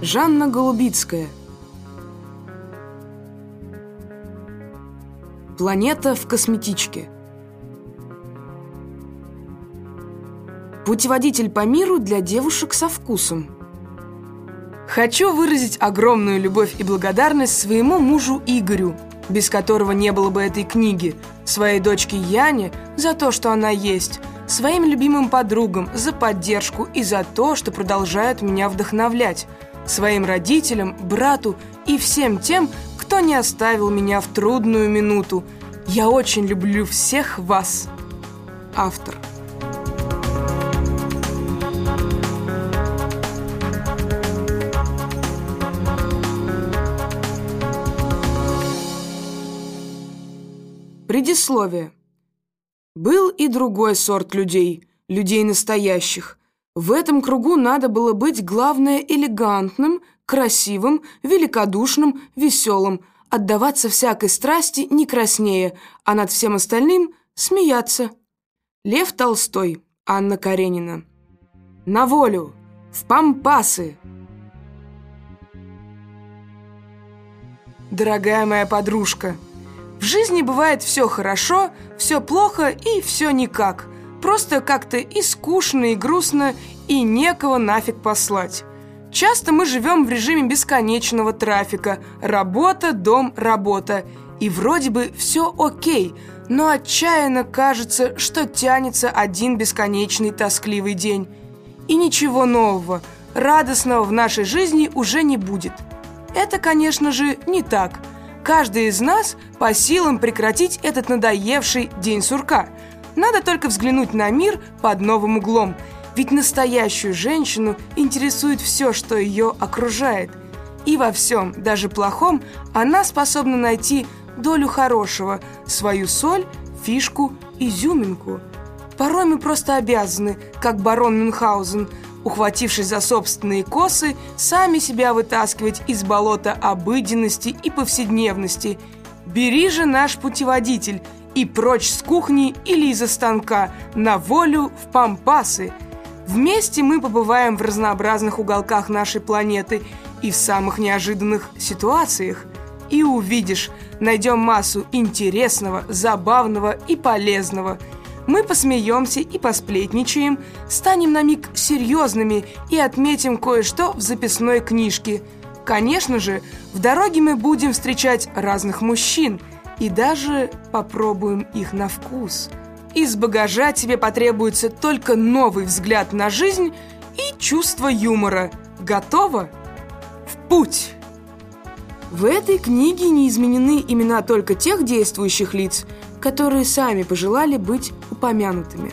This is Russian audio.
Жанна Голубицкая. Планета в косметичке. Путеводитель по миру для девушек со вкусом. Хочу выразить огромную любовь и благодарность своему мужу Игорю, без которого не было бы этой книги, своей дочке Яне за то, что она есть, своим любимым подругам за поддержку и за то, что продолжают меня вдохновлять, своим родителям, брату и всем тем, кто не оставил меня в трудную минуту. Я очень люблю всех вас. Автор. Предисловие. Был и другой сорт людей, людей настоящих. В этом кругу надо было быть, главное, элегантным, красивым, великодушным, веселым, отдаваться всякой страсти не краснее, а над всем остальным смеяться. Лев Толстой, Анна Каренина. На волю, в пампасы. Дорогая моя подружка, в жизни бывает все хорошо, все плохо и все никак. Просто как-то и скучно, и грустно, и некого нафиг послать. Часто мы живем в режиме бесконечного трафика. Работа, дом, работа. И вроде бы все окей, но отчаянно кажется, что тянется один бесконечный тоскливый день. И ничего нового, радостного в нашей жизни уже не будет. Это, конечно же, не так – Каждый из нас по силам прекратить этот надоевший день сурка. Надо только взглянуть на мир под новым углом. Ведь настоящую женщину интересует все, что ее окружает. И во всем, даже плохом, она способна найти долю хорошего, свою соль, фишку, изюминку. Порой мы просто обязаны, как барон Мюнхгаузен – ухватившись за собственные косы, сами себя вытаскивать из болота обыденности и повседневности. Бери же наш путеводитель и прочь с кухни или из-за станка, на волю в пампасы. Вместе мы побываем в разнообразных уголках нашей планеты и в самых неожиданных ситуациях. И увидишь, найдем массу интересного, забавного и полезного – мы посмеемся и посплетничаем, станем на миг серьезными и отметим кое-что в записной книжке. Конечно же, в дороге мы будем встречать разных мужчин и даже попробуем их на вкус. Из багажа тебе потребуется только новый взгляд на жизнь и чувство юмора. Готово? В путь! В этой книге не изменены имена только тех действующих лиц – которые сами пожелали быть упомянутыми.